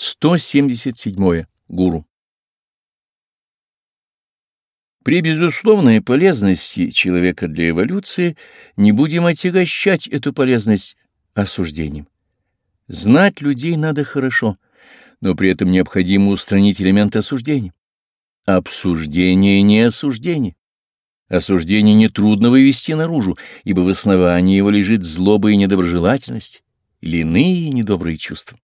177. Гуру. При безусловной полезности человека для эволюции не будем отягощать эту полезность осуждением. Знать людей надо хорошо, но при этом необходимо устранить элемент осуждения. Обсуждение не осуждение. Осуждение нетрудно вывести наружу, ибо в основании его лежит злоба и недоброжелательность или иные недобрые чувства.